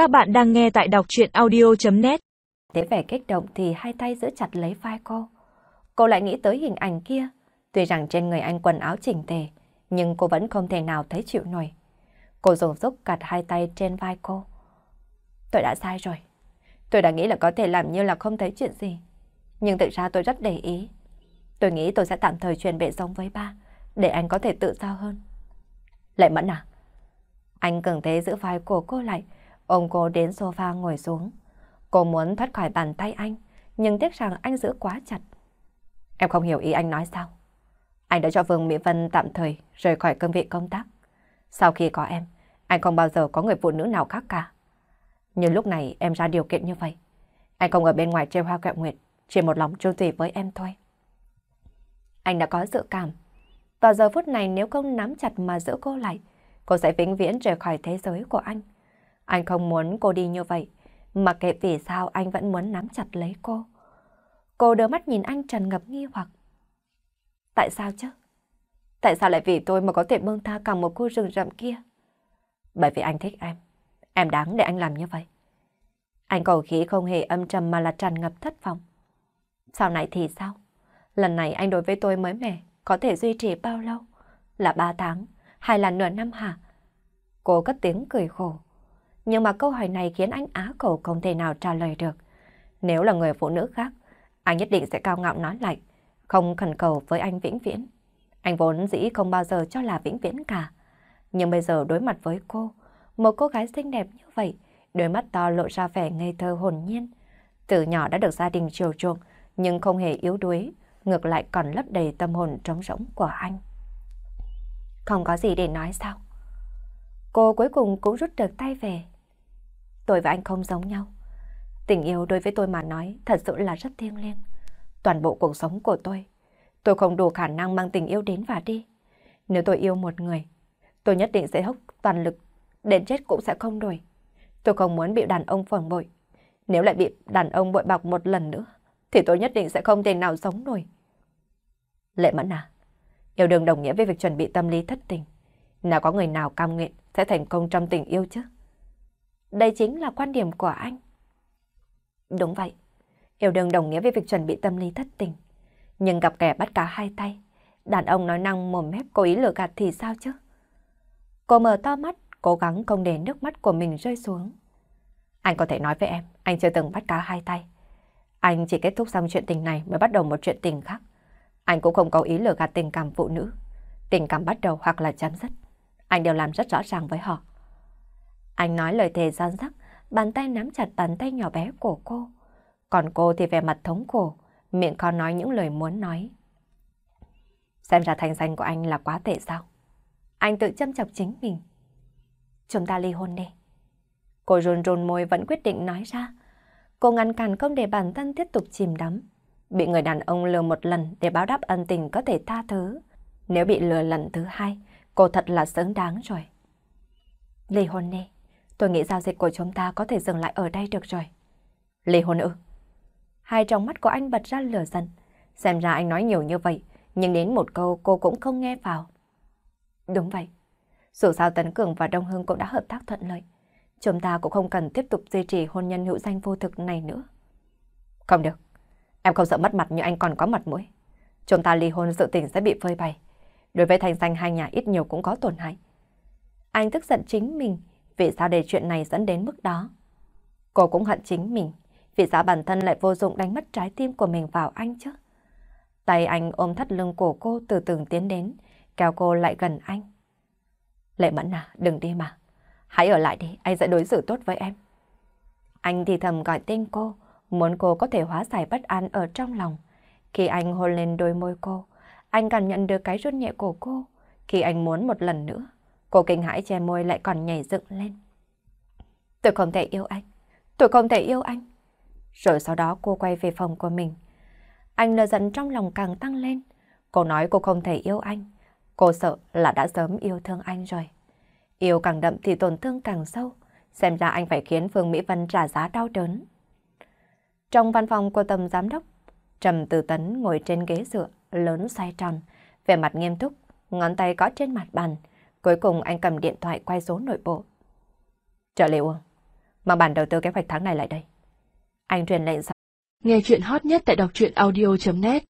Các bạn đang nghe tại đọc chuyện audio.net Thế vẻ kích động thì hai tay giữ chặt lấy vai cô. Cô lại nghĩ tới hình ảnh kia. Tuy rằng trên người anh quần áo chỉnh tề, nhưng cô vẫn không thể nào thấy chịu nổi. Cô dùng giúp cặt hai tay trên vai cô. Tôi đã sai rồi. Tôi đã nghĩ là có thể làm như là không thấy chuyện gì. Nhưng thực ra tôi rất để ý. Tôi nghĩ tôi sẽ tạm thời chuyển về sống với ba, để anh có thể tự do hơn. Lệ Mẫn à? Anh cường thế giữ vai của cô lại, ôm cô đến sofa ngồi xuống. Cô muốn thoát khỏi bàn tay anh, nhưng tiếc rằng anh giữ quá chặt. Em không hiểu ý anh nói sao. Anh đã cho Vương Mỹ Vân tạm thời rời khỏi cương vị công tác. Sau khi có em, anh không bao giờ có người phụ nữ nào khác cả. Nhưng lúc này em ra điều kiện như vậy. Anh không ở bên ngoài treo hoa kẹo nguyệt, chỉ một lòng trung thủy với em thôi. Anh đã có dự cảm. Vào giờ phút này nếu không nắm chặt mà giữ cô lại, cô sẽ vĩnh viễn rời khỏi thế giới của anh. Anh không muốn cô đi như vậy, mà kệ vì sao anh vẫn muốn nắm chặt lấy cô. Cô đưa mắt nhìn anh trần ngập nghi hoặc. Tại sao chứ? Tại sao lại vì tôi mà có thể bưng tha cả một khu rừng rậm kia? Bởi vì anh thích em. Em đáng để anh làm như vậy. Anh cầu khí không hề âm trầm mà là tràn ngập thất vọng. Sau này thì sao? Lần này anh đối với tôi mới mẻ, có thể duy trì bao lâu? Là ba tháng, hay là nửa năm hả? Cô cất tiếng cười khổ. Nhưng mà câu hỏi này khiến anh á khẩu không thể nào trả lời được. Nếu là người phụ nữ khác, anh nhất định sẽ cao ngạo nói lại, không khẩn cầu với anh vĩnh viễn. Anh vốn dĩ không bao giờ cho là vĩnh viễn cả. Nhưng bây giờ đối mặt với cô, một cô gái xinh đẹp như vậy, đôi mắt to lộ ra vẻ ngây thơ hồn nhiên. Từ nhỏ đã được gia đình chiều chuộng, nhưng không hề yếu đuối, ngược lại còn lấp đầy tâm hồn trống rỗng của anh. Không có gì để nói sao? Cô cuối cùng cũng rút được tay về. Tôi và anh không giống nhau. Tình yêu đối với tôi mà nói thật sự là rất thiêng liêng. Toàn bộ cuộc sống của tôi, tôi không đủ khả năng mang tình yêu đến và đi. Nếu tôi yêu một người, tôi nhất định sẽ hốc toàn lực, đến chết cũng sẽ không đổi. Tôi không muốn bị đàn ông phản bội. Nếu lại bị đàn ông bội bạc một lần nữa, thì tôi nhất định sẽ không thể nào sống nổi. Lệ Mẫn à, yêu đương đồng nghĩa với việc chuẩn bị tâm lý thất tình. Nào có người nào cam nguyện sẽ thành công trong tình yêu chứ? Đây chính là quan điểm của anh. Đúng vậy, yêu đương đồng nghĩa với việc chuẩn bị tâm lý thất tình. Nhưng gặp kẻ bắt cá hai tay, đàn ông nói năng mồm mép cố ý lừa gạt thì sao chứ? Cô mở to mắt, cố gắng không để nước mắt của mình rơi xuống. Anh có thể nói với em, anh chưa từng bắt cá hai tay. Anh chỉ kết thúc xong chuyện tình này mới bắt đầu một chuyện tình khác. Anh cũng không có ý lừa gạt tình cảm phụ nữ. Tình cảm bắt đầu hoặc là chấm dứt. Anh đều làm rất rõ ràng với họ. Anh nói lời thề gian dắc, bàn tay nắm chặt bàn tay nhỏ bé của cô. Còn cô thì vẻ mặt thống khổ, miệng khó nói những lời muốn nói. Xem ra thành danh của anh là quá tệ sao? Anh tự châm chọc chính mình. Chúng ta ly hôn đi. Cô run run môi vẫn quyết định nói ra. Cô ngăn cản không để bản thân tiếp tục chìm đắm. Bị người đàn ông lừa một lần để báo đáp ân tình có thể tha thứ. Nếu bị lừa lần thứ hai, cô thật là xứng đáng rồi. Ly hôn đi. Tôi nghĩ giao dịch của chúng ta có thể dừng lại ở đây được rồi. Ly hôn ư? Hai trong mắt của anh bật ra lửa giận. Xem ra anh nói nhiều như vậy, nhưng đến một câu cô cũng không nghe vào. Đúng vậy. Dù sao Tấn Cường và Đông Hưng cũng đã hợp tác thuận lợi. Chúng ta cũng không cần tiếp tục duy trì hôn nhân hữu danh vô thực này nữa. Không được. Em không sợ mất mặt nhưng anh còn có mặt mũi. Chúng ta ly hôn sự tình sẽ bị phơi bày. Đối với thành danh hai nhà ít nhiều cũng có tổn hại. Anh tức giận chính mình vì sao để chuyện này dẫn đến mức đó. Cô cũng hận chính mình vì sao bản thân lại vô dụng đánh mất trái tim của mình vào anh chứ. Tay anh ôm thắt lưng của cô từ từ tiến đến, kéo cô lại gần anh. Lệ Mẫn à, đừng đi mà. Hãy ở lại đi, anh sẽ đối xử tốt với em. Anh thì thầm gọi tên cô, muốn cô có thể hóa giải bất an ở trong lòng. Khi anh hôn lên đôi môi cô, anh cảm nhận được cái run nhẹ của cô. Khi anh muốn một lần nữa, cô kinh hãi che môi lại còn nhảy dựng lên. Tôi không thể yêu anh, tôi không thể yêu anh. Rồi sau đó cô quay về phòng của mình. Anh lờ giận trong lòng càng tăng lên. Cô nói cô không thể yêu anh. Cô sợ là đã sớm yêu thương anh rồi. Yêu càng đậm thì tổn thương càng sâu. Xem ra anh phải khiến Phương Mỹ Vân trả giá đau đớn. Trong văn phòng của tầm giám đốc, Trầm Tử Tấn ngồi trên ghế dựa, lớn xoay tròn, vẻ mặt nghiêm túc, ngón tay có trên mặt bàn. Cuối cùng anh cầm điện thoại quay số nội bộ. Trợ lý Uông, Mang bản đầu tư kế hoạch tháng này lại đây. Anh truyền lệnh Nghe chuyện hot nhất tại đọc truyện audio.net